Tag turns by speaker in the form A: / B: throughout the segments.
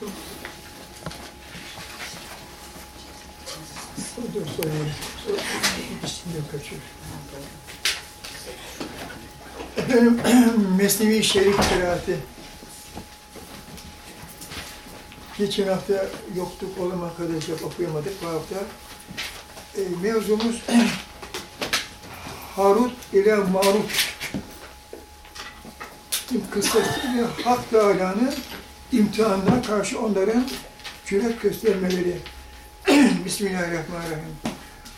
A: Dur sorayım. İsmini kaçıyor. Efendim, Mesnevi Şerif kıraati. Geçen hafta yoktuk, oğlum arkadaşlar okuyamadık bu hafta. E, mevzumuz Harut ile Marut kıssası ve Hak Teala'nın imtihanına karşı onların cüret göstermeleri. Bismillahirrahmanirrahim.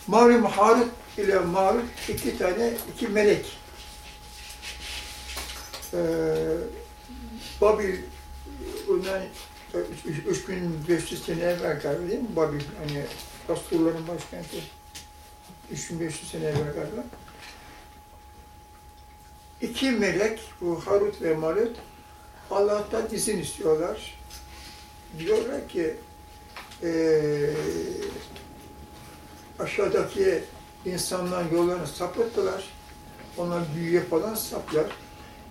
A: Malum Harut ile Marut iki tane, iki melek. Ee, Babil bundan 3500 sene evvel galiba değil mi? Babil, hani Asturların başkenti. 3500 sene evvel galiba. İki melek, bu Harut ve Marut, Allah'tan izin istiyorlar. Diyorlar ki, eee aşağıdaki insanların yollarını sapıttılar. Onlar büyüye falan saplar.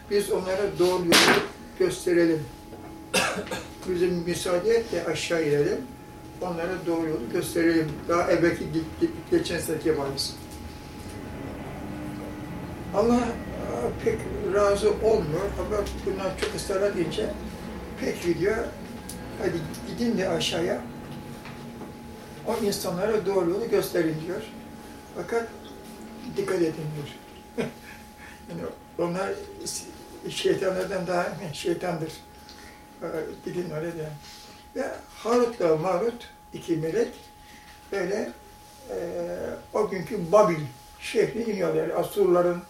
A: Biz onlara doğru yolu gösterelim. Bize müsaade et de aşağı inelim. Onlara doğru yolu gösterelim. Daha evvelki geçen seneki varız. Allah pek razı olmuyor ama bundan çok ısrar edince pek diyor, hadi gidin de aşağıya, o insanlara doğru yolu gösterin diyor. Fakat dikkat edin diyor. yani onlar şeytanlardan daha şeytandır. Gidin öyle de. Ve Harut'la Marut iki melek böyle e, o günkü Babil şehri iniyorlar. Asurların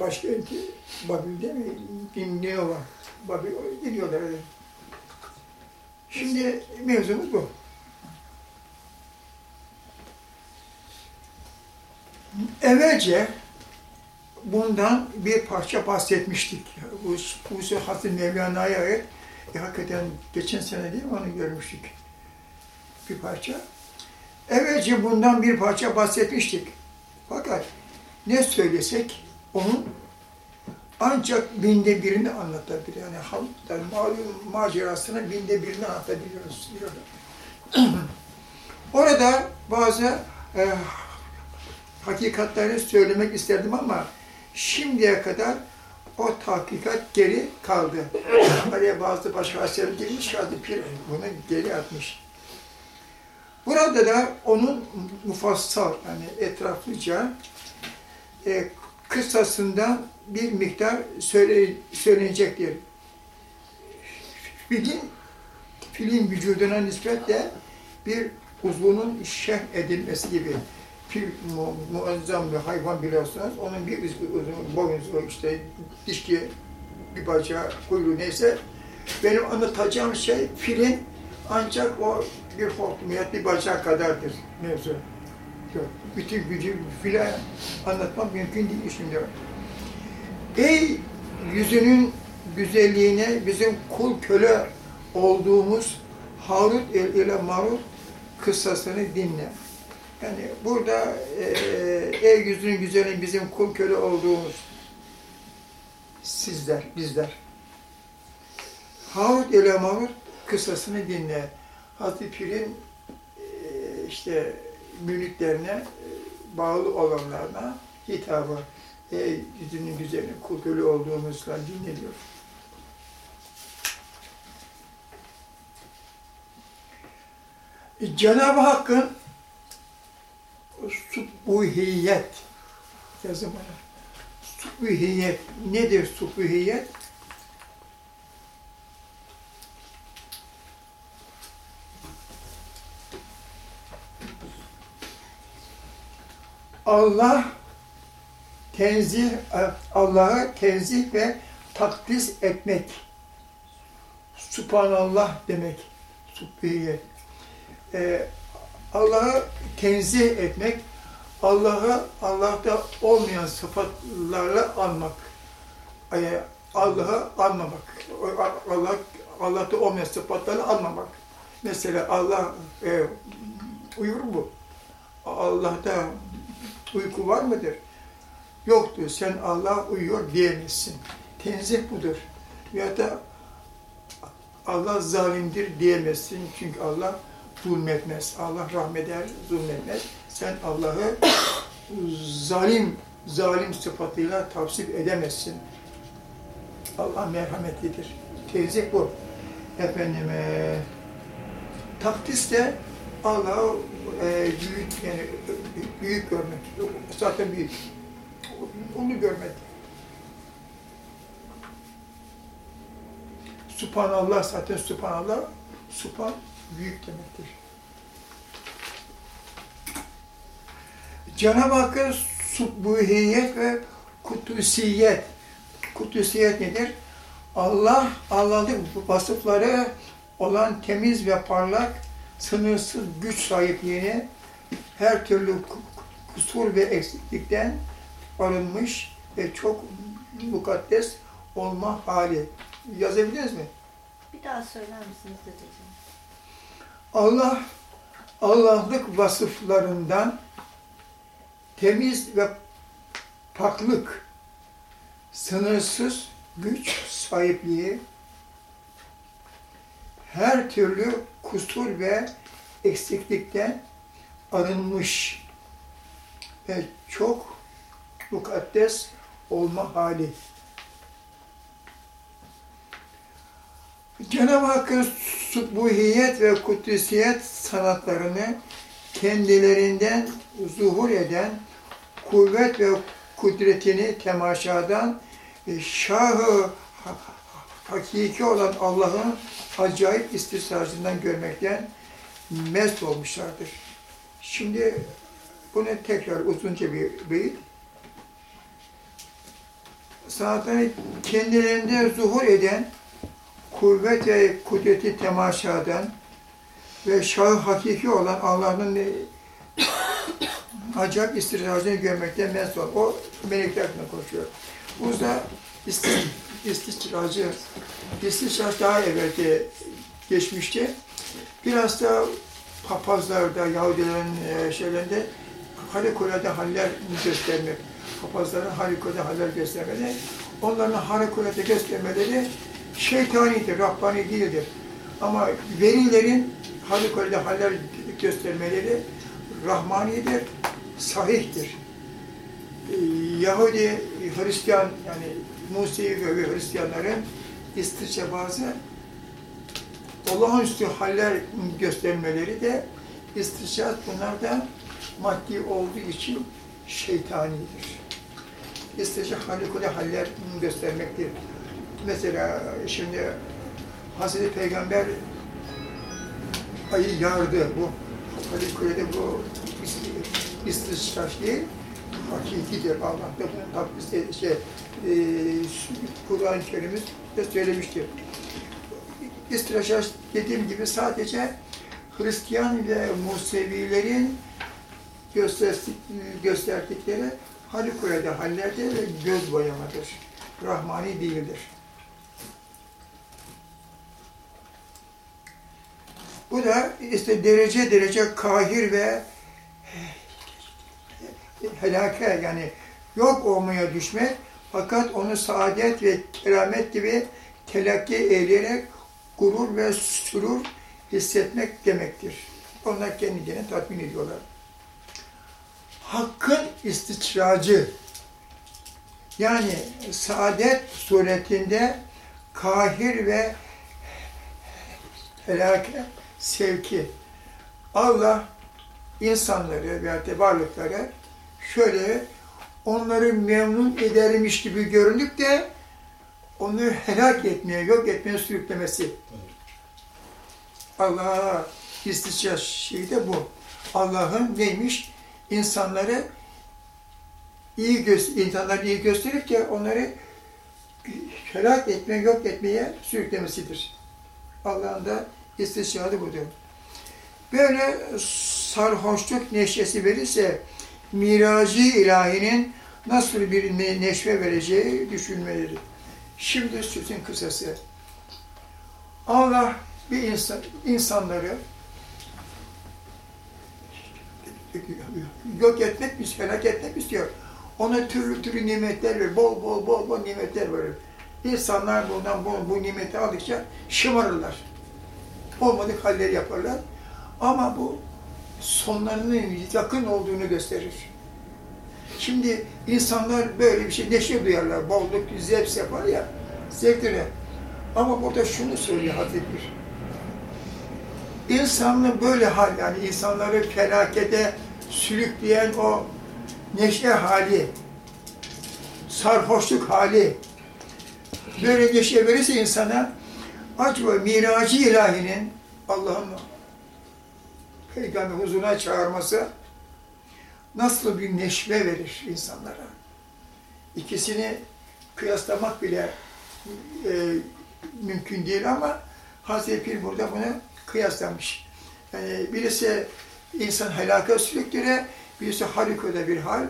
A: başkenti Babil değil mi? Dinliyorlar. Babil iniyorlar. öyle. Şimdi mevzumuz bu. Evvelce bundan bir parça bahsetmiştik. Bu Hulusi Hazreti Mevlana'ya ait. E, hakikaten geçen sene değil mi onu görmüştük. Bir parça. Evvelce bundan bir parça bahsetmiştik. Fakat ne söylesek onun ancak binde birini anlatabilir. Yani halktan malum macerasını binde birini anlatabiliyoruz. Orada bazı e, hakikatleri söylemek isterdim ama şimdiye kadar o tahkikat geri kaldı. Araya bazı başka eser girmiş kaldı, pir bunu geri atmış. Burada da onun mufassal, yani etraflıca e, kıssasından bir miktar söyle, söylenecektir. Filin, filin vücuduna nispetle bir uzvunun şerh edilmesi gibi fil mu, muazzam bir hayvan biliyorsunuz. Onun bir uzun boynuzu işte dişki bir bacağı kuyruğu neyse benim anlatacağım şey filin ancak o bir hortumiyet bir bacağı kadardır mevzu. Bütün gücü file anlatmak mümkün değil şimdi. Ey yüzünün güzelliğine bizim kul köle olduğumuz Harut ile Marut kıssasını dinle. Yani burada e, ey yüzünün güzelliğin bizim kul köle olduğumuz sizler, bizler. Harut ile Marut kıssasını dinle. Hazreti Pir'in e, işte mülklerine e, bağlı olanlarına hitabı. Ey yüzünün güzelliğin kul köle olduğumuzla dinleniyor. Cenab-ı Hakk'ın subuhiyet yazım bana. Subuhiyet nedir subuhiyet? Allah tenzih, Allah'ı tenzih ve takdis etmek. Subhanallah demek. Subhiyet. Ee, Allah'ı tenzih etmek, Allah'ı Allah'ta olmayan sıfatlarla anmak. Yani Allah'ı anmamak. Allah Allah'ta olmayan sıfatlarla anmamak. Mesela Allah e, uyur mu? Allah'ta uyku var mıdır? Yoktur. Sen Allah uyuyor diyemezsin. Tenzih budur. Ya da Allah zalimdir diyemezsin. Çünkü Allah zulmetmez. Allah rahmeder, zulmetmez. Sen Allah'ı zalim, zalim sıfatıyla tavsif edemezsin. Allah merhametlidir. Tezih bu. Efendim, e, takdis de Allah'ı e, büyük, yani büyük görmek. Zaten büyük. Onu görmek. Subhanallah zaten Subhanallah, Subhan büyük demektir. Cenab-ı Hakk'ın subbuhiyet ve kutusiyet. Kutusiyet nedir? Allah, Allah'ın vasıfları olan temiz ve parlak, sınırsız güç sahipliğini her türlü kusur ve eksiklikten arınmış ve çok mukaddes olma hali. Yazabildiniz mi?
B: Bir daha söyler misiniz dedeciğim?
A: Allah, Allah'lık vasıflarından temiz ve paklık, sınırsız güç sahipliği, her türlü kusur ve eksiklikten arınmış ve çok mukaddes olma hali. Cenab-ı Hakk'ın subbuhiyet ve kudüsiyet sanatlarını kendilerinden zuhur eden kuvvet ve kudretini temaşadan e, şahı ha- hakiki olan Allah'ın acayip istisrarından görmekten mest olmuşlardır. Şimdi bunu tekrar uzunca bir beyit. Sanatlarını kendilerinde zuhur eden kuvvet ve kudreti temaşadan ve şahı hakiki olan Allah'ın e, acayip istiracını görmekten mest. O melekler hakkında konuşuyor. Burada isti, istisracı, istisraç daha evvelki geçmişti. Biraz da papazlarda, Yahudilerin e, şeylerinde harikulade haller göstermek, papazların harikulade haller göstermeleri, onların harikulade göstermeleri şeytanidir, Rabbani değildir. Ama velilerin harikulade haller göstermeleri Rahmanidir, sahihtir. Ee, Yahudi, Hristiyan yani Musevi ve Hristiyanların istirçabazı olağanüstü haller göstermeleri de istirçat bunlar da maddi olduğu için şeytanidir. İstirçat harikulade haller göstermektir. Mesela şimdi Hazreti Peygamber ayı yardı. Bu Halikule'de bu istisraç değil, hakikidir. Allah da bunu takdis şey, e, Kur'an-ı Kerim'de söylemiştir. İstirşaş dediğim gibi sadece Hristiyan ve Musevilerin gösterdikleri harikulade hallerde ve göz boyamadır. Rahmani değildir. Bu da işte derece derece kahir ve helake yani yok olmaya düşmek fakat onu saadet ve keramet gibi telakki eyleyerek gurur ve sürur hissetmek demektir. Onlar kendilerini tatmin ediyorlar. Hakkın istiçracı yani saadet suretinde kahir ve helake sevki. Allah insanları veya da varlıkları şöyle onları memnun edermiş gibi görünüp de onu helak etmeye, yok etmeye sürüklemesi. Allah'a istisya şey de bu. Allah'ın neymiş? İnsanları iyi insanları iyi gösterip de onları helak etmeye, yok etmeye sürüklemesidir. Allah'ın da istisyadı budur. Böyle sarhoşluk neşesi verirse miracı ilahinin nasıl bir neşve vereceği düşünmeleri. Şimdi sözün kısası. Allah bir insan, insanları yok etmek mi, felak etmek istiyor? Ona türlü türlü nimetler verir, bol bol bol bol nimetler verir. İnsanlar bundan bu, bu nimeti aldıkça şımarırlar. Olmadık halleri yaparlar. Ama bu sonlarının yakın olduğunu gösterir. Şimdi insanlar böyle bir şey neşe duyarlar, bolluk, zevk yapar ya, ya. Ama burada şunu söylüyor Hazreti Bir. İnsanın böyle hal, yani insanları felakete sürükleyen o neşe hali, sarhoşluk hali, böyle neşe verirse insana, acaba miracı ilahinin Allah'ın peygamber huzuruna çağırması nasıl bir neşve verir insanlara. İkisini kıyaslamak bile e, mümkün değil ama Hazreti Pir burada bunu kıyaslamış. Yani birisi insan helaka sürüktüre, birisi harikulade bir hal.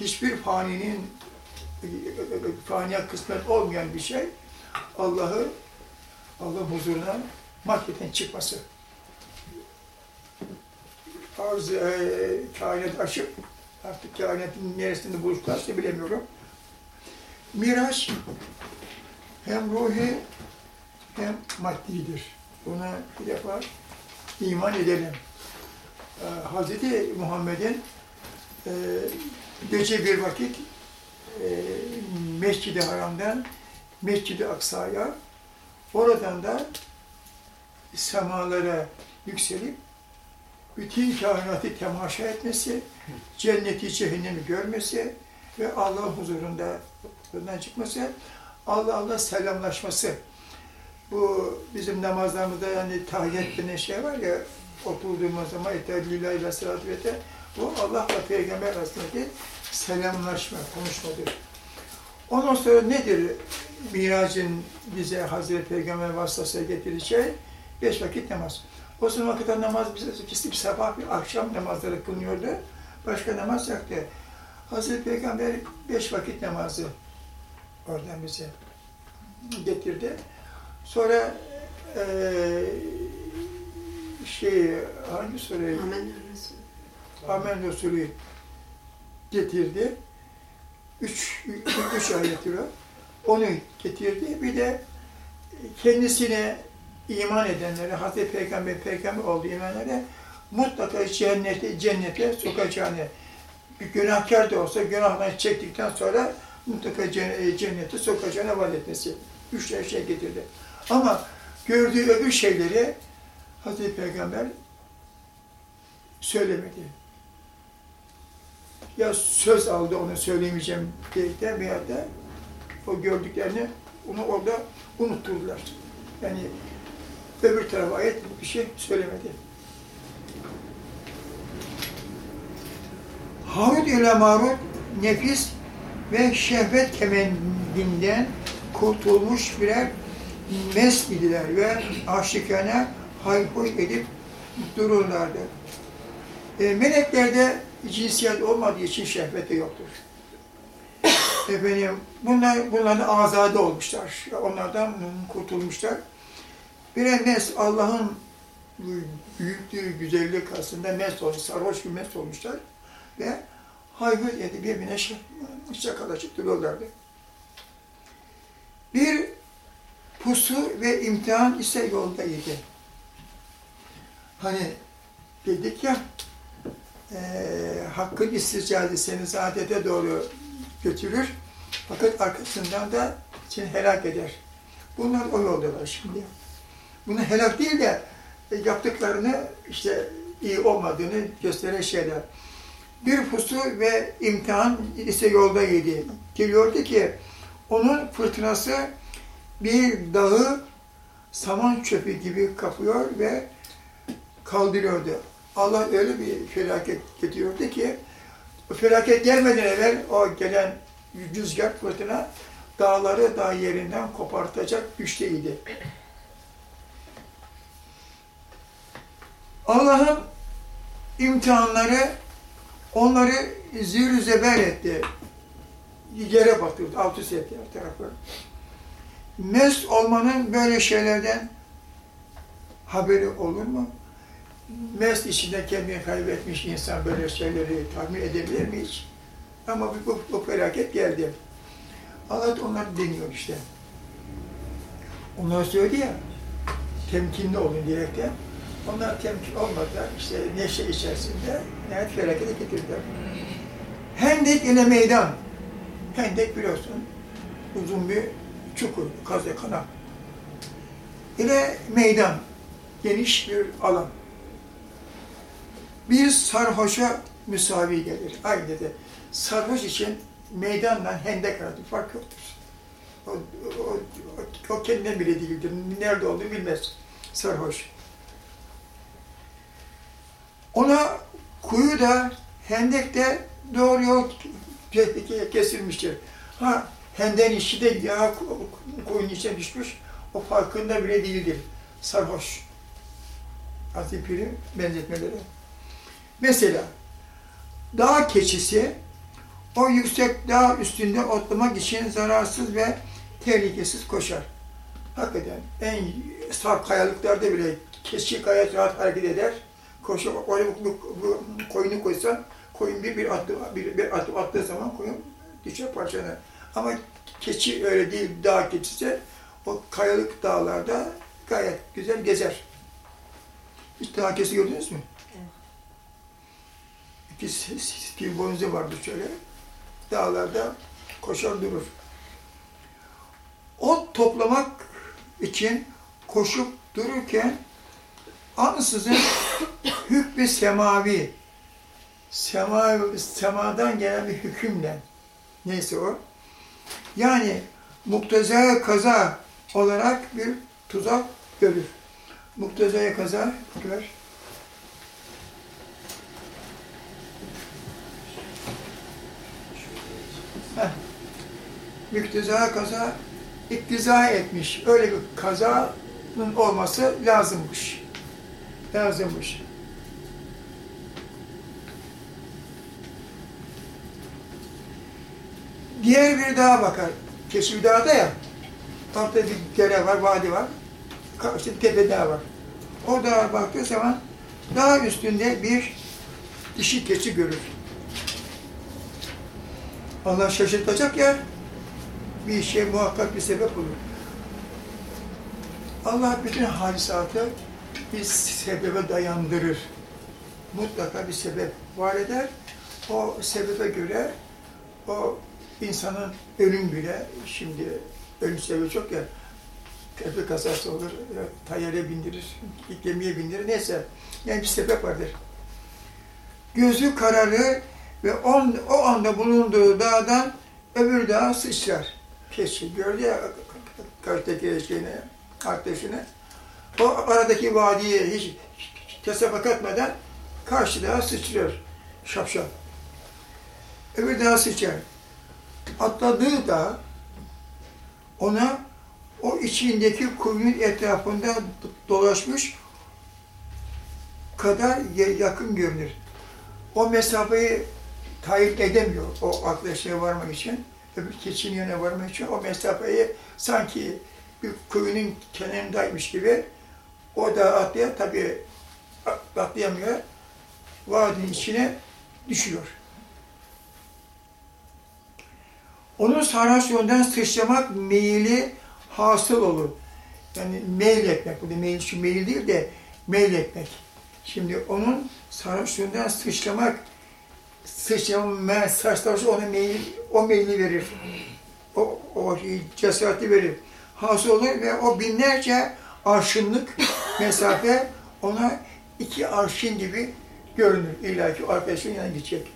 A: Hiçbir faninin faniye kısmet olmayan bir şey Allah'ı Allah huzuruna mahketen çıkması. Arz, e, kainat aşıp artık kainatın neresinde buluşlarsa bilemiyorum. Miraç hem ruhi hem maddidir. Buna bir defa iman edelim. Ee, Hazreti Muhammed'in e, gece bir vakit e, Mescid-i Haram'dan Mescid-i Aksa'ya oradan da semalara yükselip bütün kainatı temaşa etmesi, cenneti cehennemi görmesi ve Allah huzurunda buradan çıkması, Allah Allah selamlaşması. Bu bizim namazlarımızda yani tahiyyat denen şey var ya, oturduğumuz zaman etellillah ve salatu ve bu Allah ve Peygamber arasındaki selamlaşma, konuşmadır. Ondan sonra nedir miracın bize Hazreti Peygamber vasıtasıyla getirdiği şey? Beş vakit namaz. O zaman kadar namaz bize ikisi bir sabah bir akşam namazları kılınıyordu. Başka namaz yoktu. Hazreti Peygamber beş vakit namazı oradan bize getirdi. Sonra eee şey hangi sureyi?
C: Amen Resul.
A: Amen Resulü getirdi. Üç, üç, üç ayeti var. Onu getirdi. Bir de kendisine iman edenlere, Hazreti Peygamber, Peygamber olduğu imanlara mutlaka cennete, cennete sokacağını, bir günahkar da olsa günahlarını çektikten sonra mutlaka cennete sokacağını vaat etmesi. Üç şey getirdi. Ama gördüğü öbür şeyleri Hazreti Peygamber söylemedi. Ya söz aldı onu söylemeyeceğim diye veya da o gördüklerini onu orada unutturdular. Yani öbür tarafa ait bir şey söylemedi. Harut ile Marut nefis ve şehvet kemendinden kurtulmuş birer mes idiler ve aşikane hayhuy edip dururlardı. E, meleklerde cinsiyet olmadığı için şehveti yoktur. Efendim, bunlar, bunların azade olmuşlar. Onlardan kurtulmuşlar. Birer mes, Allah'ın büyüklüğü, güzellik aslında mes olmuş, sarhoş bir mes olmuşlar. Ve hayvan edip birbirine şakalaşıp duruyorlardı. Bir pusu ve imtihan ise yoldaydı. Hani dedik ya, e, hakkın isticadi seni saadete doğru götürür. Fakat arkasından da seni helak eder. Bunlar o yoldalar şimdi. Bunu helak değil de e, yaptıklarını işte iyi olmadığını gösteren şeyler. Bir pusu ve imtihan ise yolda yedi. Geliyordu ki onun fırtınası bir dağı saman çöpü gibi kapıyor ve kaldırıyordu. Allah öyle bir felaket getiriyordu ki felaket gelmeden evvel o gelen rüzgar fırtına dağları dağ yerinden kopartacak güçteydi. Allah'ın imtihanları onları zir zeber etti. Yere batırdı, alt üst etti her tarafı. Mest olmanın böyle şeylerden haberi olur mu? Mest içinde kendini kaybetmiş insan böyle şeyleri tahmin edebilir mi hiç? Ama bu, bu, bu felaket geldi. Allah da onları deniyor işte. Onlar söyledi ya, temkinli olun diyerekten. Onlar temkin olmadılar, işte neşe içerisinde nihayet felakete getirdiler. Hendek ile meydan. Hendek biliyorsun, uzun bir çukur, kazı kanal. İle meydan, geniş bir alan. Bir sarhoşa müsavi gelir. Aynı de sarhoş için meydanla hendek arasında fark yoktur. O, o, o, o kendinden bile değildir. Nerede olduğunu bilmez. Sarhoş. Ona kuyu da hendek de doğru yol ke- kesilmiştir. Ha henden içi de yağ koyun içine düşmüş. O farkında bile değildir. Sarhoş. Hazreti benzetmeleri. Mesela dağ keçisi o yüksek dağ üstünde otlamak için zararsız ve tehlikesiz koşar. Hakikaten en saf kayalıklarda bile keçi gayet rahat hareket eder. Koşu, oraya koyunu koysan, koyun bir, bir, attı, bir, bir atıp attığı zaman koyun düşer parçalanır. Ama keçi öyle değil, dağ keçisi o kayalık dağlarda gayet güzel gezer. Hiç dağ keçisi gördünüz mü?
B: Evet.
A: İki s- s- bir boynuzu vardı şöyle. Dağlarda koşar durur. Ot toplamak için koşup dururken ansızın hükmü semavi, semavi, semadan gelen bir hükümle, neyse o, yani muktezaya kaza olarak bir tuzak görür. Muktezaya kaza gör. Mükteza kaza iktiza etmiş. Öyle bir kazanın olması lazımmış. Lazımmış. Diğer bir dağa bakar. Keşif dağda ya. Ortada bir dere var, vadi var. Karşı tepe dağ var. O dağa baktığı zaman dağ üstünde bir dişi keçi görür. Allah şaşırtacak ya, bir şey muhakkak bir sebep olur. Allah bütün hadisatı bir sebebe dayandırır. Mutlaka bir sebep var eder. O sebebe göre o insanın ölüm bile, şimdi ölüm sebebi çok ya, trafik kazası olur, ya tayyare bindirir, gemiye bindirir, neyse. Yani bir sebep vardır. Gözü kararır ve on, o anda bulunduğu dağdan öbür dağa sıçrar. Keçi gördü ya karşıdaki şeyini, arkadaşını. O aradaki vadiye hiç tesadüf etmeden karşı dağa sıçrıyor. Şapşal. Öbür dağa sıçrar. Atladığı da ona o içindeki kuyunun etrafında dolaşmış kadar yakın görünür. O mesafeyi tayin edemiyor o arkadaşına varmak için. Öbür keçinin yanına varmak için o mesafeyi sanki bir kuyunun kenarındaymış gibi o da atlaya tabii atlayamıyor. Vadinin içine düşüyor. Onun sarhoş yoldan sıçramak meyili hasıl olur. Yani meyil etmek, bu da meyil, şu meyil değil de meyil etmek. Şimdi onun sarhoşluğundan sıçramak, sıçrama, sarhoşluğu ona meyil, o meyili verir. O, o cesareti verir. Hasıl olur ve o binlerce arşınlık mesafe ona iki arşın gibi görünür. İlla ki arkadaşın yanına gidecek.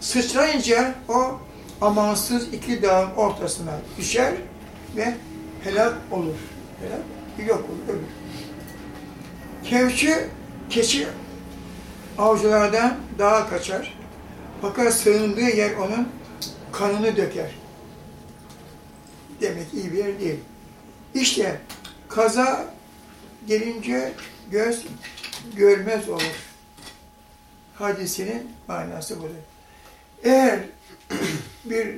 A: Sıçrayınca o amansız iki dağın ortasına düşer ve helak olur. Helak yok olur, ölür. Kevçi, keçi avcılardan dağa kaçar. Fakat sığındığı yer onun kanını döker. Demek iyi bir yer değil. İşte kaza gelince göz görmez olur. Hadisenin manası budur. Eğer bir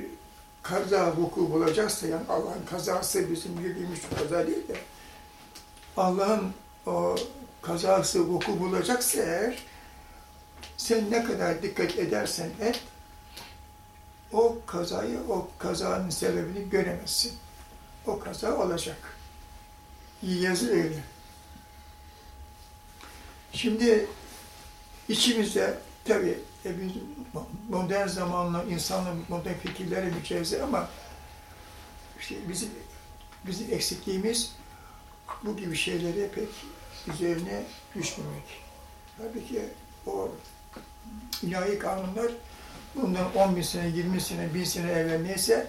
A: kaza vuku bulacaksa, yani Allah'ın kazası bizim bildiğimiz kaza değil de, Allah'ın o kazası vuku bulacaksa eğer, sen ne kadar dikkat edersen et, o kazayı, o kazanın sebebini göremezsin. o kaza olacak. Yazı öyle. Şimdi içimizde tabii e, biz modern zamanla insanın modern fikirleri mücevzi ama işte bizim bizim eksikliğimiz bu gibi şeyleri pek üzerine düşmemek. Tabii ki o ilahi kanunlar bundan 10 bin sene, 20 sene, 1000 sene evvel neyse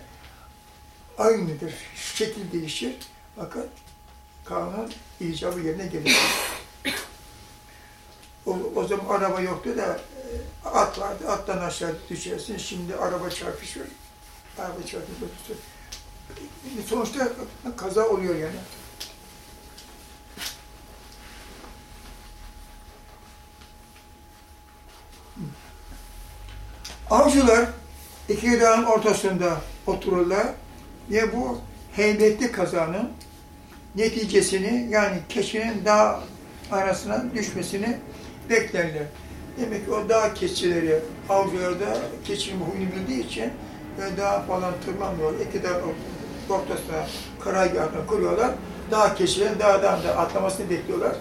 A: aynıdır. Şekil değişir fakat kanun icabı yerine gelir. O, o zaman araba yoktu da e, at vardı, attan aşağı düşersin. Şimdi araba çarpışıyor. Araba çarpışıyor. Sonuçta kaza oluyor yani. Avcılar iki dağın ortasında otururlar ve bu heybetli kazanın neticesini yani keçinin dağ arasına düşmesini beklerler. Demek ki o dağ keçileri avcılar da keçinin huyunu bildiği için ve dağ falan tırmanmıyorlar. İki dağ ortasına karargahını kuruyorlar. Dağ keçilerin dağdan da atlamasını bekliyorlar.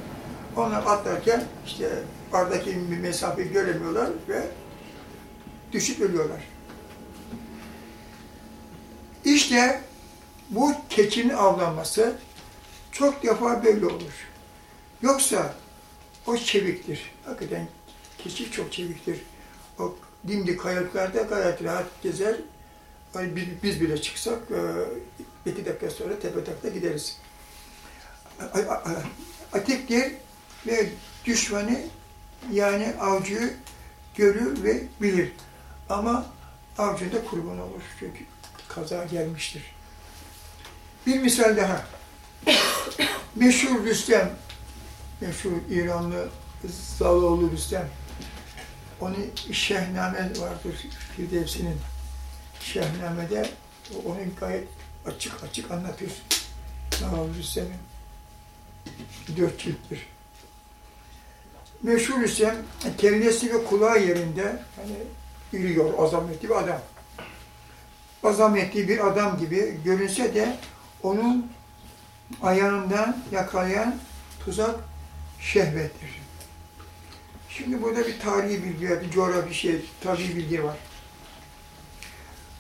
A: Onlar atlarken işte aradaki mesafeyi göremiyorlar ve düşüp ölüyorlar. İşte bu keçinin avlanması çok defa böyle olur. Yoksa o çeviktir. Hakikaten keçi çok çeviktir. O dimdik kayalıklarda gayet rahat gezer. Biz, bile çıksak e, iki dakika sonra tepe takla gideriz. Atiktir ve düşmanı yani avcıyı görür ve bilir. Ama avcında kurban olur çünkü kaza gelmiştir. Bir misal daha. Meşhur Rüstem, meşhur İranlı Zaloğlu Rüstem. Onun Şehname vardır Firdevsi'nin. Şehname'de onu gayet açık açık anlatır. Zaloğlu Rüstem'in. Dört cilttir. Meşhur Rüstem, kellesi ve kulağı yerinde, hani yürüyor, azametli bir adam. Azametli bir adam gibi görünse de onun ayağından yakalayan tuzak şehvettir. Şimdi burada bir tarihi bilgi var, bir coğrafi şey, tabi bilgi var.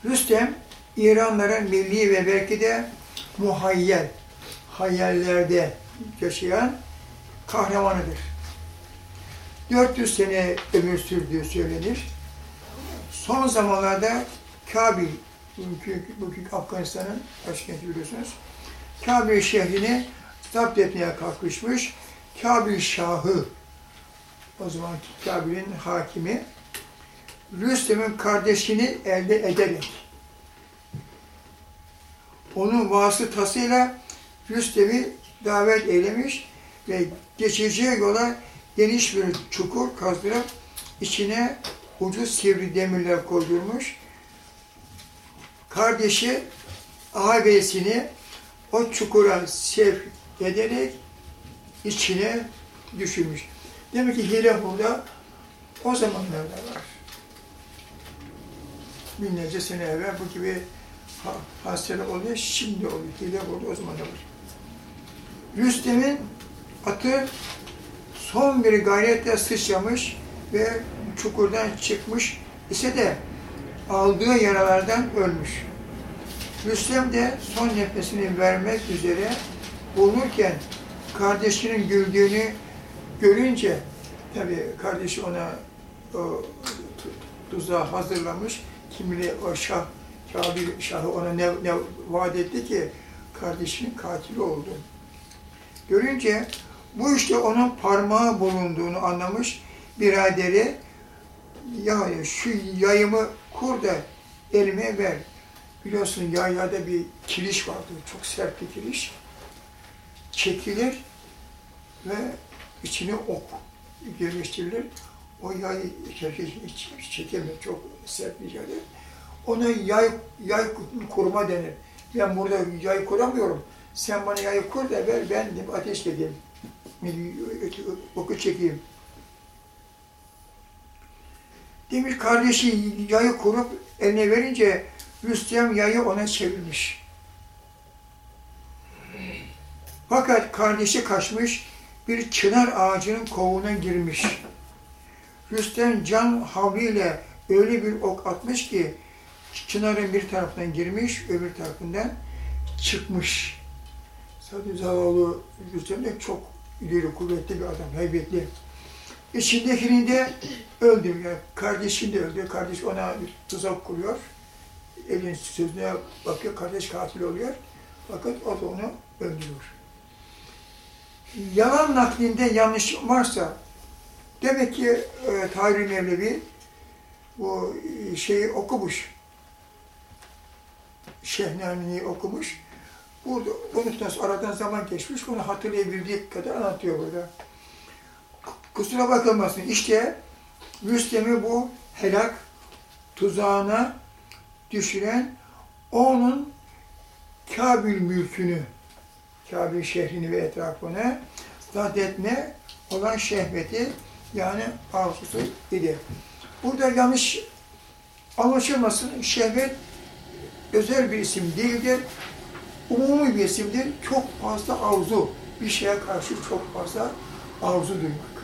A: Rüstem, İranların milli ve belki de muhayyel, hayallerde yaşayan kahramanıdır. 400 sene ömür sürdüğü söylenir. Son zamanlarda Kabil, bugünkü, bugünkü Afganistan'ın başkenti biliyorsunuz, Kabil şehrini zapt etmeye kalkışmış. Kabil Şahı, o zaman Kabil'in hakimi, Rüstem'in kardeşini elde ederek, onun vasıtasıyla Rüstem'i davet eylemiş ve geçeceği yola geniş bir çukur kazdırıp içine ucuz sivri demirler koydurmuş. Kardeşi ağabeyisini o çukura sevk ederek içine düşürmüş. Demek ki hile burada o zamanlarda var. Binlerce sene evvel bu gibi ha hadiseler oluyor, şimdi oluyor. Hile burada o zaman da var. Rüstem'in atı son bir gayretle sıçramış ve çukurdan çıkmış ise de aldığı yaralardan ölmüş. Rüstem de son nefesini vermek üzere bulunurken kardeşinin güldüğünü görünce tabi kardeşi ona o tuzağı hazırlamış. Kimine o şah, Kabil şahı ona ne, ne vaat etti ki kardeşinin katili oldu. Görünce bu işte onun parmağı bulunduğunu anlamış biraderi ya şu yayımı kur da elime ver. Biliyorsun yaylada bir kiriş vardı, çok sert bir kiriş. Çekilir ve içine ok yerleştirilir. O yay çekemez, çok sert bir yaydır. Ona yay, yay kurma denir. Ben burada yay kuramıyorum. Sen bana yayı kur da ver, ben ateş edeyim. Oku çekeyim. Demiş kardeşi yayı kurup eline verince Rüstem yayı ona çevirmiş. Fakat kardeşi kaçmış, bir çınar ağacının kovuğuna girmiş. Rüstem can havliyle öyle bir ok atmış ki çınarın bir tarafından girmiş, öbür tarafından çıkmış. Sadece Zavallı Rüstem de çok ileri kuvvetli bir adam, heybetli. İçindekini de öldürüyor. Kardeşini de öldürüyor. Kardeş ona bir tuzak kuruyor. Elin sözüne bakıyor, kardeş katil oluyor. Fakat o da onu öldürüyor. Yalan naklinde yanlış varsa, demek ki e, Tahir Mevlevi bu e, şeyi okumuş. Şehnami'yi okumuş. Burada unuttan sonra aradan zaman geçmiş, bunu hatırlayabildiği kadar anlatıyor burada. Kusura bakılmasın, işte Rüstem'i bu helak tuzağına düşüren onun Kabil mülkünü, Kabil şehrini ve etrafını zapt etme olan şehveti yani arzusu idi. Burada yanlış anlaşılmasın, şehvet özel bir isim değildir, umumi bir isimdir. Çok fazla arzu, bir şeye karşı çok fazla arzu duymak.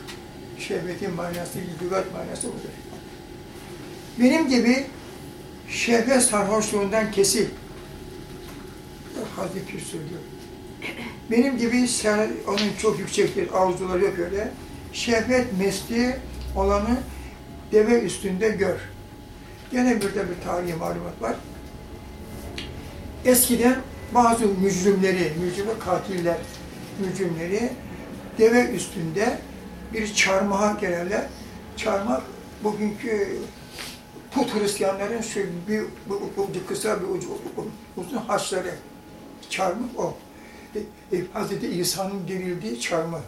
A: Şehvetin manası, lügat manası budur. Benim gibi şehvet sarhoşluğundan kesil. Hazreti söylüyor. Benim gibi sen, onun çok yüksektir, arzuları yok öyle. Şehvet mesleği olanı deve üstünde gör. Yine burada bir tarihi malumat var. Eskiden bazı mücrimleri, mücrim katiller mücrimleri deve üstünde bir çarmıha gelirler. Çarmıh bugünkü put Hristiyanların şu bir, bu, bu, bu kısa bir ucu, uzun haçları. Çarmıh o. E, e, Hazreti İsa'nın dirildiği çarmıh.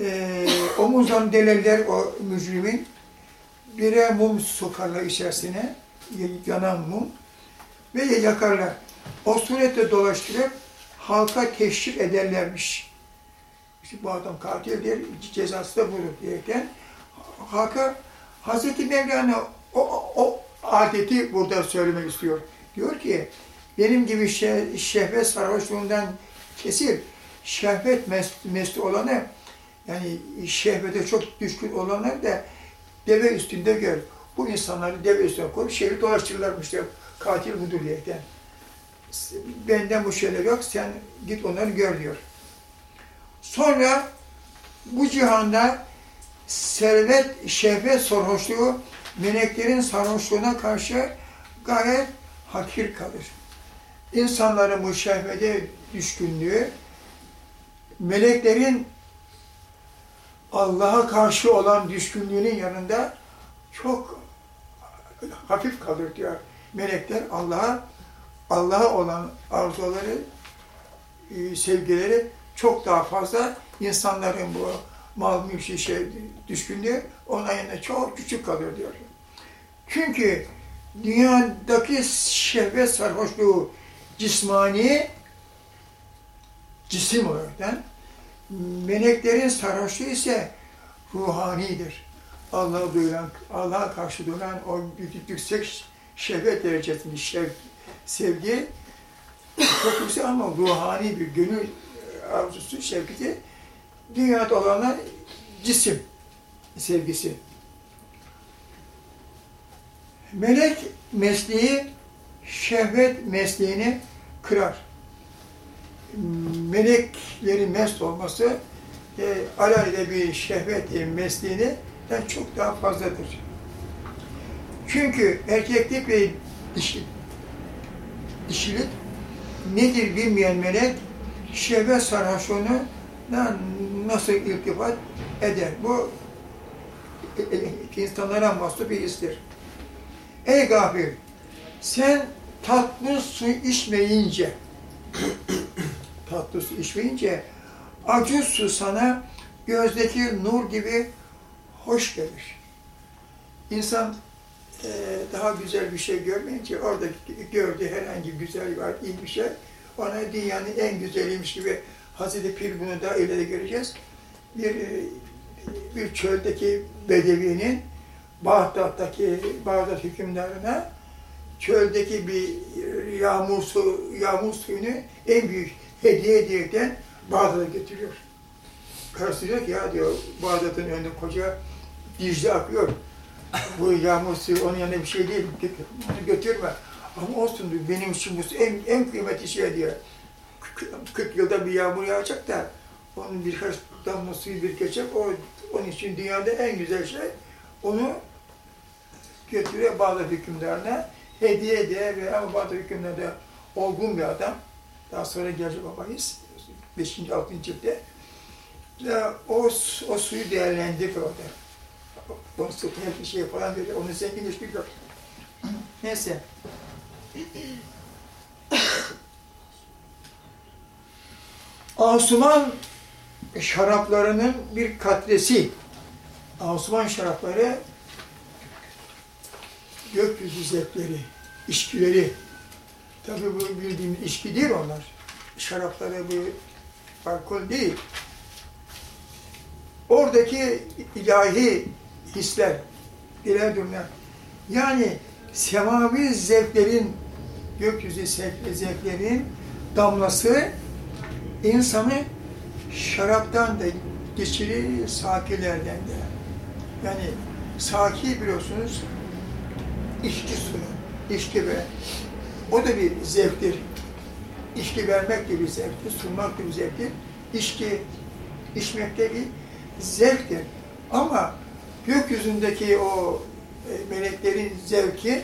A: E, omuzdan delerler o mücrimin. Bire mum sokarlar içerisine, yanan mum ve yakarlar. O suretle dolaştırıp halka teşhir ederlermiş. İşte bu adam katildir, cezası da budur diyerekten halka Hazreti Mevlana o, o adeti burada söylemek istiyor. Diyor ki, benim gibi şeh, şehvet sarhoşluğundan kesil, şehvet mes, mesli olanı, yani şehvete çok düşkün olanlar da deve üstünde gör. Bu insanları deve üstüne koyup şehri dolaştırırlarmış diyor. Katil budur diyerekten. Benden bu şeyler yok, sen git onları gör diyor. Sonra bu cihanda servet, şehvet sarhoşluğu meleklerin sarhoşluğuna karşı gayet hakir kalır. İnsanların bu şehvete düşkünlüğü, meleklerin Allah'a karşı olan düşkünlüğünün yanında çok hafif kalır diyor. Melekler Allah'a Allah'a olan arzuları, e, sevgileri çok daha fazla insanların bu mal mülk şey düşkünlüğü ona yanında çok küçük kalıyor diyor. Çünkü dünyadaki şehvet sarhoşluğu cismani cisim olaraktan meleklerin sarhoşluğu ise ruhanidir. Allah'a duyulan, Allah'a karşı duyulan o yüksek şehvet derecesinde şev, sevgi çok yüksek ama ruhani bir gönül arzusu, şevkiti dünyada olanlar cisim sevgisi. Melek mesleği şehvet mesleğini kırar. Meleklerin mest olması e, alalede bir şehvet mesleğini çok daha fazladır. Çünkü erkeklik ve dişi, dişilik nedir bilmeyen melek şehvet sarhoşluğunu nasıl iltifat eder? Bu e, e, insanlara mahsus bir histir. Ey gafil, sen tatlı su içmeyince, tatlı su içmeyince, acı su sana gözdeki nur gibi hoş gelir. İnsan e, daha güzel bir şey görmeyince, orada gördüğü herhangi güzel var, iyi bir şey, ona dünyanın en güzeliymiş gibi Hazreti Pir bunu da öyle de göreceğiz. Bir, bir çöldeki bedevinin Bağdat'taki Bağdat hükümdarına çöldeki bir yağmur, su, yağmur suyunu en büyük hediye ediyerekten Bağdat'a getiriyor. Karısı diyor ki ya diyor Bağdat'ın önünde koca Dicle akıyor. Bu yağmur suyu onun yanında bir şey değil. Onu götürme. Ama olsun diyor, benim için en, en kıymetli şey diyor. 40 yılda bir yağmur yağacak da onun birkaç damla suyu birikecek. O, onun için dünyada en güzel şey onu götürüyor Bağdat hükümdarına hediye ediyor ve ama Bağdat hükümdarı olgun bir adam. Daha sonra gelecek babayız. 5. 6. ciltte. Ve o, o suyu değerlendirir orada. Onun sırtına bir şey falan veriyor. Onun zenginleşmek yok. Neyse. Asuman şaraplarının bir katresi. Asuman şarapları gökyüzü zevkleri, içkileri. Tabii bu bildiğimiz içki değil onlar. Şarapları bir alkol değil. Oradaki ilahi hisler, ilahi durumlar. Yani semavi zevklerin, gökyüzü zevk- zevklerin damlası insanı şaraptan da geçirir, sakilerden de. Yani saki biliyorsunuz, içki suyu, içki ve o da bir zevktir. İçki vermek de bir zevktir, sunmak da bir zevktir. İçki, içmek de bir zevktir. Ama gökyüzündeki o e, meleklerin zevki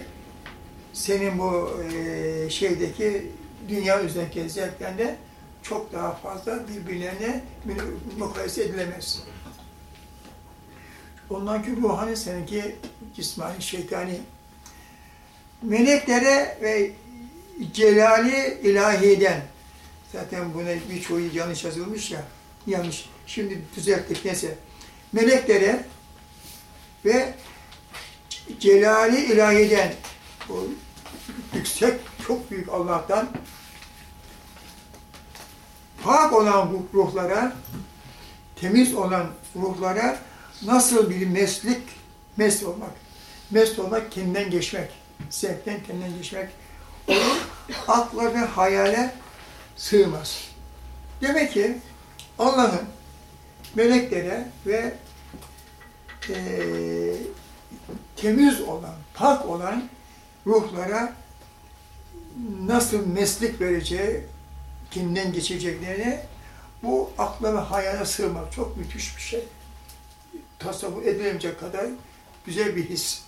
A: senin bu e, şeydeki dünya üzerindeki zevkten de çok daha fazla birbirlerine mukayese edilemez. Ondan ki ruhani seninki cismani, şeytani. Meleklere ve celali ilahiden zaten buna birçoğu yanlış yazılmış ya yanlış. Şimdi düzelttik neyse. Meleklere ve celali ilahiden o yüksek çok büyük Allah'tan pak olan ruh- ruhlara temiz olan ruhlara nasıl bir meslik mest olmak mest olmak kendinden geçmek zevkten kendinden geçmek onun akla ve hayale sığmaz. Demek ki Allah'ın meleklere ve eee, temiz olan, pak olan ruhlara nasıl meslik vereceği, kimden geçeceklerini bu akla ve hayale sığmak çok müthiş bir şey. Tasavvur edilemeyecek kadar güzel bir his.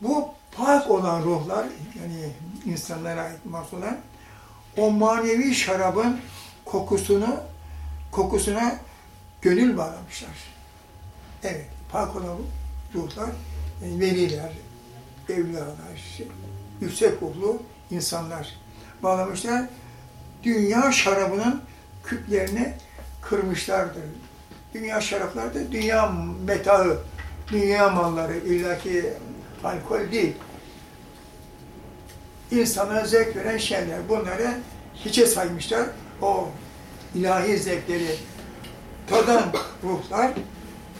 A: Bu pak olan ruhlar, yani insanlara ait mahsus olan, o manevi şarabın kokusunu, kokusuna gönül bağlamışlar. Evet, pak olan ruhlar, veliler, evliyalar, şey, yüksek ruhlu insanlar bağlamışlar. Dünya şarabının küplerini kırmışlardır. Dünya şarapları da dünya metağı, dünya malları, illaki alkol değil. İnsana zevk veren şeyler. Bunları hiçe saymışlar. O ilahi zevkleri tadan ruhlar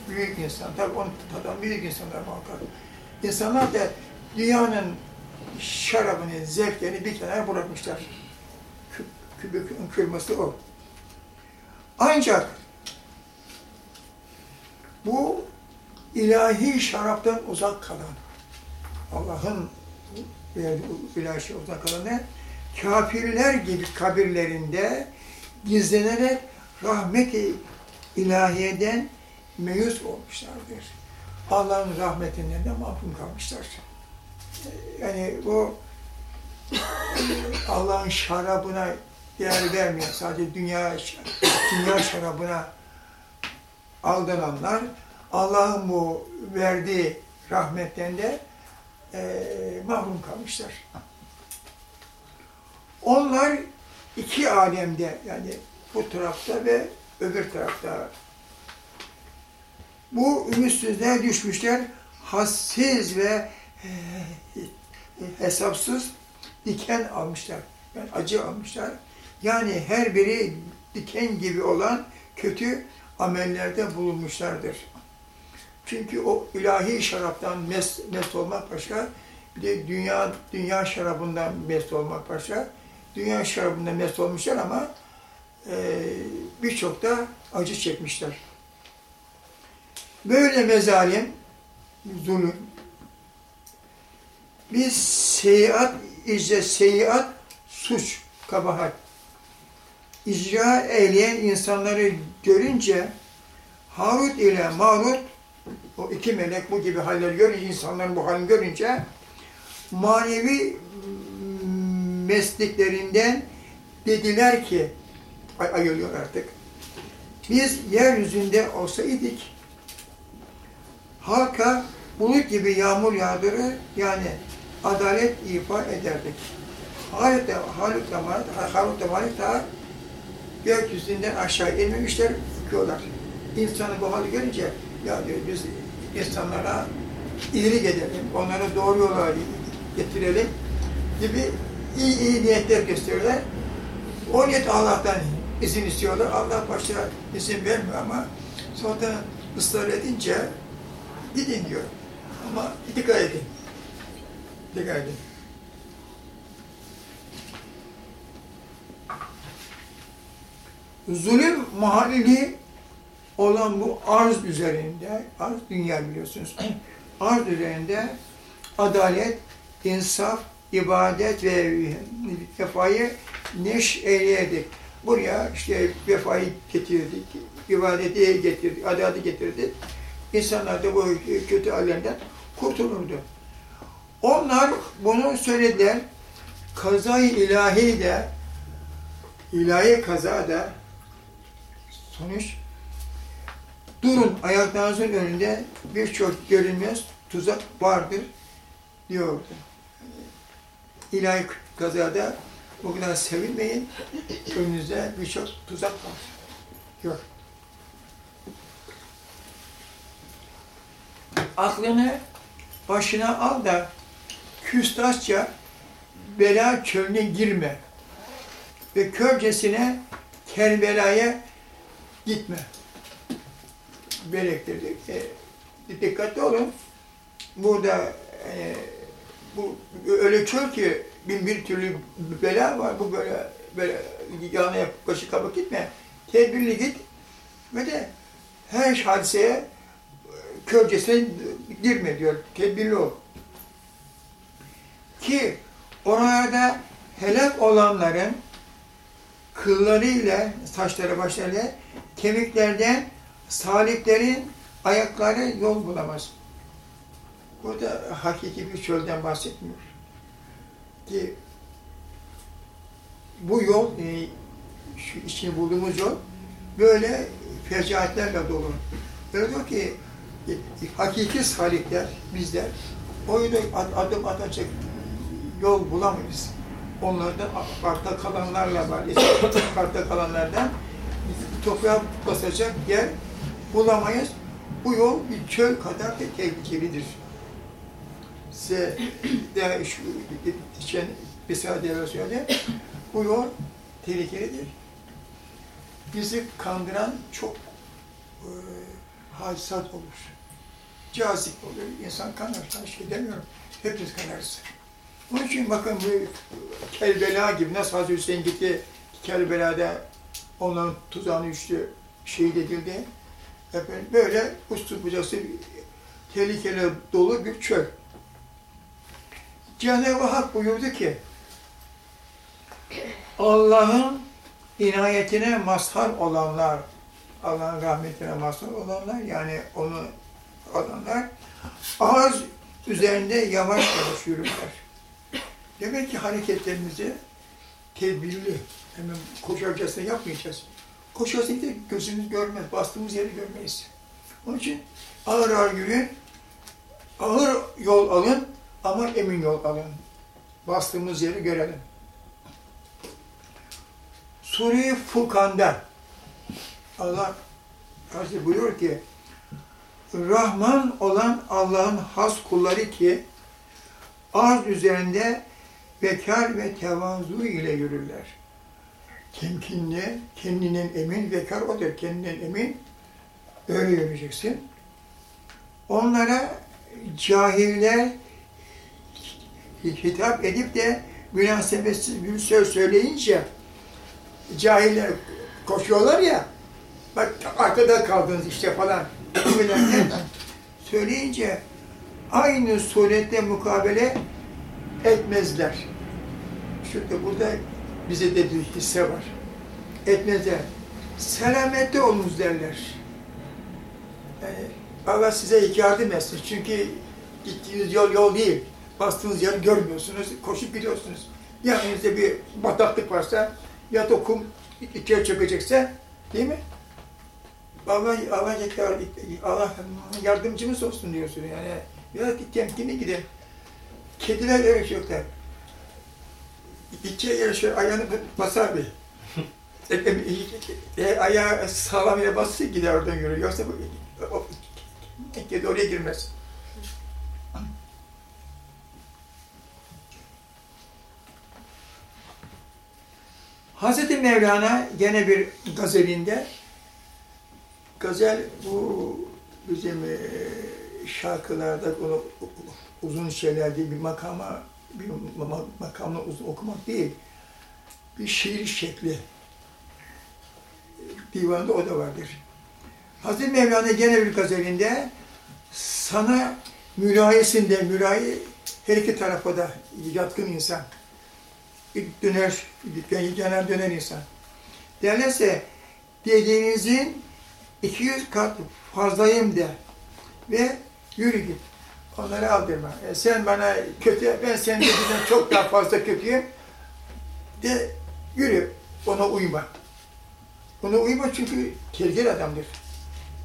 A: büyük insan. Tabii onu tadan büyük insanlar muhakkak. İnsanlar da dünyanın şarabını, zevklerini bir kenara bırakmışlar. Küp, kübü kırması o. Ancak bu ilahi şaraptan uzak kalan, Allah'ın ilahi uzak kalanı, kafirler gibi kabirlerinde gizlenerek rahmeti ilahiyeden meyus olmuşlardır. Allah'ın rahmetinden de mahrum kalmışlar. Yani bu Allah'ın şarabına değer vermeyen, sadece dünya dünya şarabına aldananlar, Allah'ın bu verdiği rahmetten de eee, mahrum kalmışlar. Onlar iki alemde, yani bu tarafta ve öbür tarafta bu ümitsizliğe düşmüşler, hassiz ve eee, hesapsız diken almışlar. Yani acı almışlar. Yani her biri diken gibi olan kötü amellerde bulunmuşlardır. Çünkü o ilahi şaraptan mest, mest olmak başka, bir de dünya dünya şarabından mest olmak başka. dünya şarabında mest olmuşlar ama e, birçok da acı çekmişler. Böyle mezalim, zulüm, biz seyiat, icra, seyiat, suç, kabahat, icra eyleyen insanları görünce Harut ile Marut o iki melek bu gibi haller görünce, insanların bu halini görünce manevi mesleklerinden dediler ki, ay ayılıyor artık, biz yeryüzünde olsaydık halka bulut gibi yağmur yağdırır, yani adalet ifa ederdik. Halit de, Halit de Marit, Harut da Marit daha gökyüzünden aşağı inmemişler, bakıyorlar. İnsanı bu hali görünce, ya diyor biz insanlara iyilik edelim, onları doğru yola getirelim gibi iyi iyi niyetler gösteriyorlar. O niyet Allah'tan izin istiyorlar. Allah başta izin vermiyor ama sonra ısrar edince gidin diyor. Ama dikkat edin. Dikkat edin. Zulüm mahalli olan bu arz üzerinde, arz dünya biliyorsunuz, arz üzerinde adalet, insaf, ibadet ve vefayı neş eyleyerek buraya işte vefayı getirdik, ibadeti getirdik, adaleti getirdik. İnsanlar da bu kötü hallerinden kurtulurdu. Onlar bunu söylediler. Kazayı ilahi de, ilahi kaza da sonuç durun ayaklarınızın önünde birçok görünmez tuzak vardır diyordu. İlahi kazada o kadar sevinmeyin. Önünüzde birçok tuzak var. Yok. Aklını başına al da küstahça bela çölüne girme. Ve körcesine Kerbela'ya gitme. Belektirdik. E, dikkatli olun. Burada e, bu öyle çöl ki bin bir türlü bela var. Bu böyle böyle yanına başı kabuk gitme. Tedbirli git ve de her hadiseye kölcesine girme diyor. Tedbirli ol. Ki oralarda helak olanların kıllarıyla, saçları başlarıyla kemiklerden salihlerin ayakları yol bulamaz. Burada hakiki bir çölden bahsetmiyor. Ki bu yol, e, şu içini bulduğumuz yol böyle fecaatlerle dolu. Öyle diyor ki e, hakiki salihler, bizler o yolda adım atacak yol bulamayız. Onlardan arta kalanlarla var. arta kalanlardan toprağa basacak yer bulamayız. Bu yol bir çöl kadar da tehlikelidir. Size de şu geçen bir saat evvel söyle, bu yol tehlikelidir. Bizi kandıran çok e, hadisat olur. Cazip olur, insan kanar, ben şey demiyorum. Hepimiz kanarız. Onun için bakın bu Kerbela gibi nasıl Hazreti Hüseyin gitti Kerbela'da onların tuzağını üçtü, şehit edildi. Efendim, böyle uçsuz bucaksız tehlikeli dolu bir çöl. Cenab-ı Hak buyurdu ki Allah'ın inayetine mazhar olanlar, Allah'ın rahmetine mazhar olanlar yani onu olanlar ağız üzerinde yavaş yavaş yürürler. Demek ki hareketlerimizi tedbirli, hemen koşarcasına yapmayacağız. Koşarsak da gözümüz görmez, bastığımız yeri görmeyiz. Onun için ağır ağır yürüyün, ağır yol alın ama emin yol alın. Bastığımız yeri görelim. Sure-i Furkan'da Allah Hazreti buyuruyor ki Rahman olan Allah'ın has kulları ki arz üzerinde bekar ve tevazu ile yürürler. Temkinli, kendinden emin, bekar odur, kendinden emin. Öyle yürüyeceksin. Onlara cahiller hitap edip de münasebetsiz bir söz söyleyince cahiller koşuyorlar ya, bak arkada kaldınız işte falan söyleyince aynı surette mukabele etmezler. Şurada burada bize de bir hisse var. Etmezler. Selamette olunuz derler. Yani Allah size yardım etsin. Çünkü gittiğiniz yol yol değil. Bastığınız yeri görmüyorsunuz. Koşup gidiyorsunuz. Yanınızda bir bataklık varsa ya da kum ikiye çökecekse değil mi? Allah, Allah, Allah yardımcımız olsun diyorsun yani. Ya temkinli gidin. Kediler yarışıyorlar. İkiye yarışıyor, ayağını basar bir. e, e, e, ayağı sağlam yere bassı gider oradan yürür. Yoksa bu, o, kedi oraya girmez. Hazreti Mevlana gene bir gazelinde gazel bu bizim e, şarkılarda onu uzun şeylerde bir makama bir ma- makamla uzun okumak değil. Bir şiir şekli. Divanda o da vardır. Hazreti Mevlana gene bir gazelinde sana mülayesinde, mülayi her iki tarafa da yatkın insan. Döner, genel döner insan. Derlerse dediğinizin 200 kat fazlayım de ve yürü git. Onları aldırma. E sen bana kötü, ben senin dediğinden çok daha fazla kötüyüm. De yürü, ona uyma. Ona uyma çünkü tehlikeli adamdır.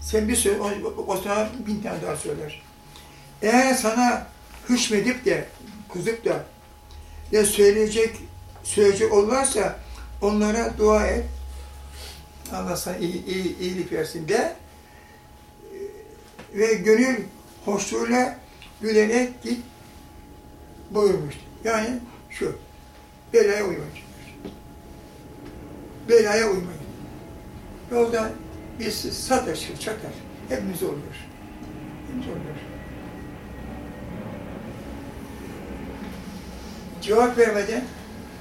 A: Sen bir söyle, o, sana bin tane daha söyler. Eğer sana hüşmedip de, kuzup da ya söyleyecek, söyleyecek olursa onlara dua et. Allah sana iyi, iyi, iyilik versin de ve gönül hoşluğuyla gülerek git buyurmuş. Yani şu, belaya uymayın. Belaya uymayın. Yolda biz sataşır, çatar. Hepimiz oluyor. Hepimiz oluyor. Cevap vermeden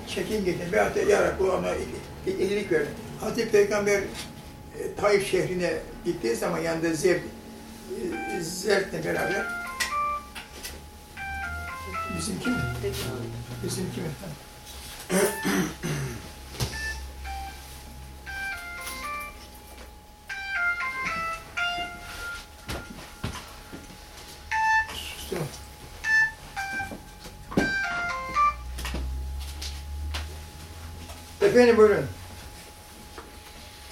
A: çekin gidin. Veyahut da ya Rabbi ona iyilik verin. Hazreti Peygamber e, Taif şehrine gittiği zaman yanında Zer, e, Zer'le beraber bizimki mi? Bizimki mi? Efendim buyurun.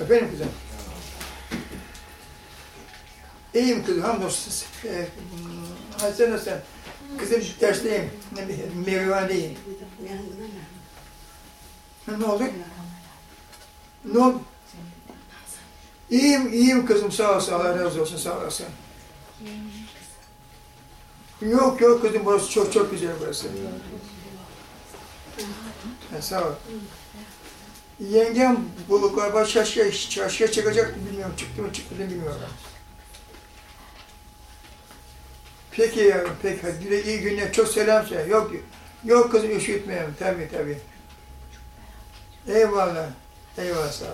A: Efendim kızım. İyiyim kızım, hamdolsun. Ee, sen nasılsın? Kızım dersteyim, meyvanedeyim. Ha, Ne oldu? Ne oldu? İyiyim, iyiyim kızım, sağ ol, Allah razı olsun, sağ olasın. Yok yok kızım, burası çok çok güzel burası. Ha, sağ ol. Yengem bu galiba çarşıya, çarşıya çıkacak bilmiyorum, çıktı mı çıktı mı bilmiyorum. Peki yavrum, peki. Güle iyi günler, çok selam söyle. Yok, yok kızım üşütmeyeyim, tabii tabii. Eyvallah, eyvallah sağ ol.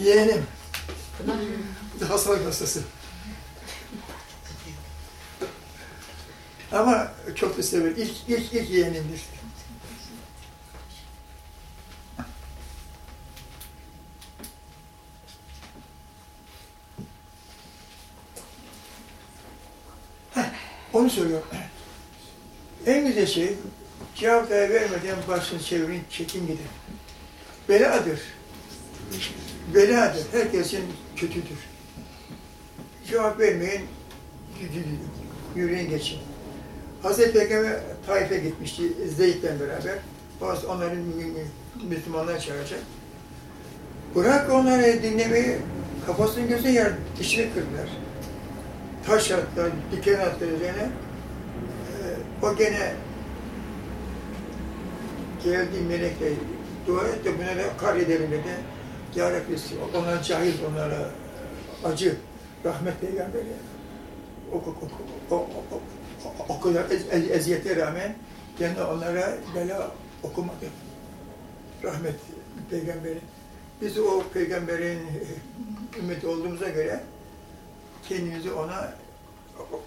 A: Yeğenim. Hastalık hastası. Ama çok da severim. İlk, ilk, ilk yeğenimdir. Onu söylüyorum. En güzel şey, cevap vermeden başını çevirin, çekin gidin. Beladır. Beladır. Herkesin kötüdür. Cevap vermeyin, yürüyün geçin. Hazreti Peygamber Taif'e gitmişti Zeyd'le beraber. Bazı onların Müslümanlar çağıracak. Bırak onları dinlemeyi, kafasını gözüne yer, dişini kırdılar taş attılar, diken attılar üzerine. Ee, o gene geldi melekle dua etti, bunlara kar edelim dedi. Ya Rabbi, onlar cahil, onlara acı, rahmet peygamberi. O, o, o, o, o, o, kadar ez, ez, eziyete rağmen Gene onlara bela okumadı. Rahmet peygamberi. Biz o peygamberin ümmeti olduğumuza göre kendimizi ona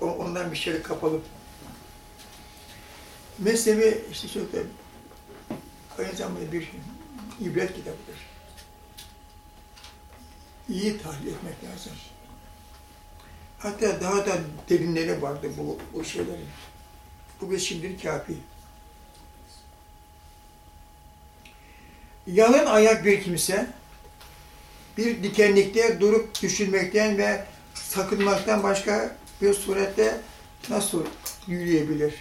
A: ondan bir şey kapalım. Mesnevi işte çok da aynı zamanda bir ibret kitabıdır. İyi tahlil etmek lazım. Hatta daha da derinleri vardı bu, bu şeylerin. Bu bir şimdilik kafi. Yalın ayak bir kimse bir dikenlikte durup düşünmekten ve sakınmaktan başka bir surette nasıl yürüyebilir?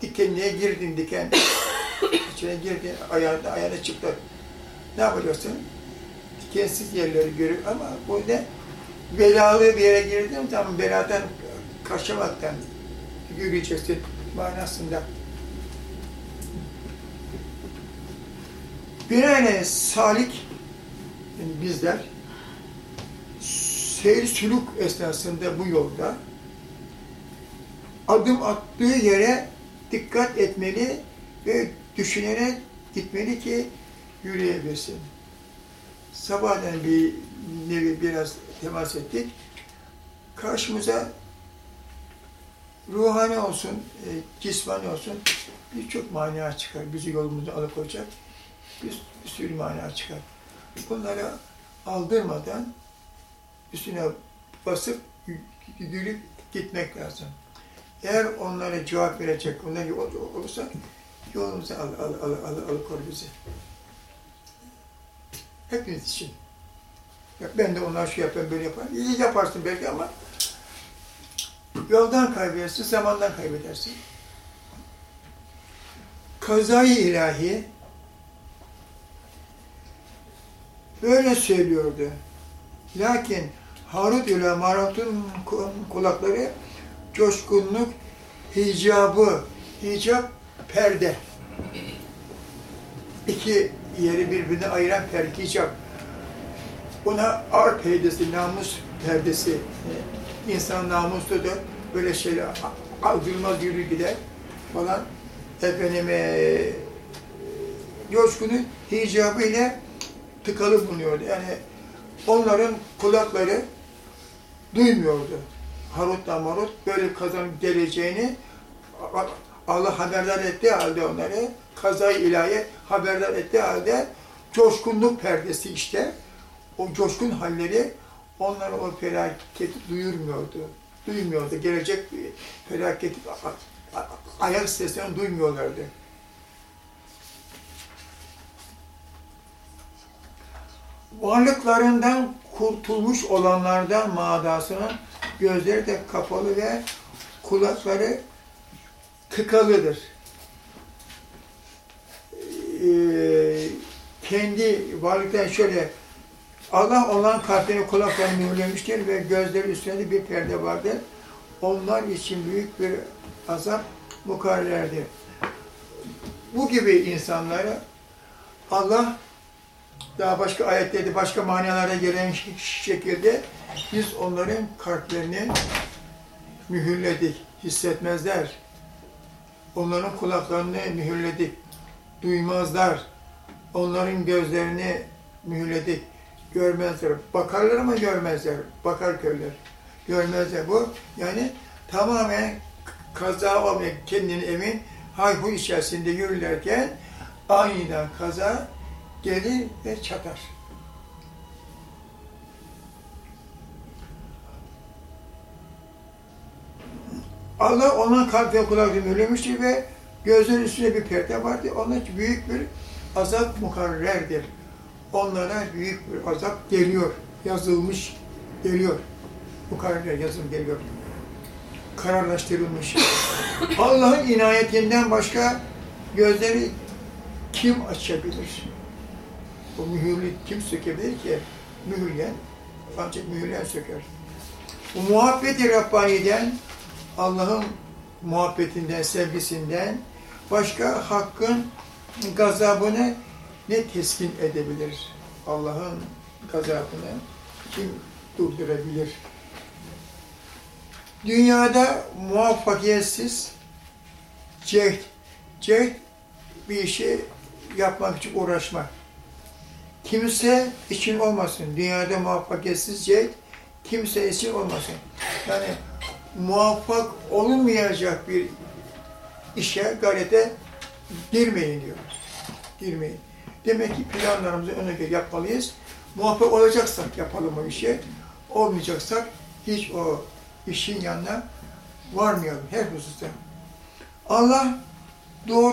A: Dikenliğe girdin diken, içine girdin, ayağına, ayağına çıktı. Ne yapacaksın? Dikensiz yerleri görür ama bu ne? Belalı bir yere girdin zaman beladan kaçamaktan yürüyeceksin manasında. Binaenaleyh salik yani bizler seyir sülük esnasında bu yolda adım attığı yere dikkat etmeli ve düşünerek gitmeli ki yürüyebilsin. Sabahleyin bir nevi biraz temas ettik. Karşımıza ruhani olsun, e, cismani olsun birçok mana çıkar. Bizi yolumuzdan alıkoyacak bir, bir sürü mana çıkar. Bunları aldırmadan üstüne basıp yürüyüp gitmek lazım. Eğer onlara cevap verecek, onlar yol olursa yolumuza al, al, al, al, alıkor bizi. Hepiniz için. Ya ben de onlar şu yapayım, böyle yaparım. İyi yaparsın belki ama yoldan kaybedersin, zamandan kaybedersin. Kazayı ilahi böyle söylüyordu. Lakin Harut ile Marut'un kulakları coşkunluk, hicabı, hicap perde. İki yeri birbirine ayıran perde, hicap. Buna ar perdesi, namus perdesi. İnsan namusludur. Böyle şeyler aldırmaz yürü gider falan. Efendim, e, coşkunun hicabı ile tıkalı bulunuyordu. Yani onların kulakları duymuyordu. Harut'la Marut böyle kazanıp geleceğini A- Allah haberdar ettiği halde onları kazayı ilahi haberdar ettiği halde coşkunluk perdesi işte o coşkun halleri onlara o felaketi duyurmuyordu. Duymuyordu. Gelecek felaketi ayak seslerini duymuyorlardı. Varlıklarından kurtulmuş olanlardan madasının gözleri de kapalı ve kulakları tıkalıdır. Ee, kendi varlıktan şöyle Allah olan kalbini kulaklarını mühürlemiştir ve gözleri üstünde de bir perde vardır. Onlar için büyük bir azap mukarrerdir. Bu gibi insanları Allah daha başka ayetlerde, başka manalara gelen şekilde biz onların kalplerini mühürledik, hissetmezler. Onların kulaklarını mühürledik, duymazlar. Onların gözlerini mühürledik, görmezler. Bakarlar ama görmezler, bakar köyler. Görmezler bu. Yani tamamen kaza olmayan kendini emin, hayhu içerisinde yürürlerken aniden kaza gelir ve çatar. Allah onun kalp ve kulaklarını mühürlemiştir ve gözlerin üstünde bir perde vardı. Onun için büyük bir azap mukarrerdir. Onlara büyük bir azap geliyor. Yazılmış geliyor. Mukarrer yazım geliyor. Kararlaştırılmış. Allah'ın inayetinden başka gözleri kim açabilir? Bu mühürlü kim sökebilir ki? Mühürleyen, ancak mühürleyen söker. Bu muhabbeti Rabbani'den, Allah'ın muhabbetinden, sevgisinden başka hakkın gazabını ne teskin edebilir? Allah'ın gazabını kim durdurabilir? Dünyada muvaffakiyetsiz, cehd, Cehd bir işi yapmak için uğraşmak. Kimse için olmasın. Dünyada muvaffakiyetsiz cehd kimse için olmasın. Yani muvaffak olunmayacak bir işe, gayrete girmeyin diyor. Girmeyin. Demek ki planlarımızı göre yapmalıyız. Muvaffak olacaksak yapalım o işi. Olmayacaksak hiç o işin yanına varmayalım her hususta. Allah doğru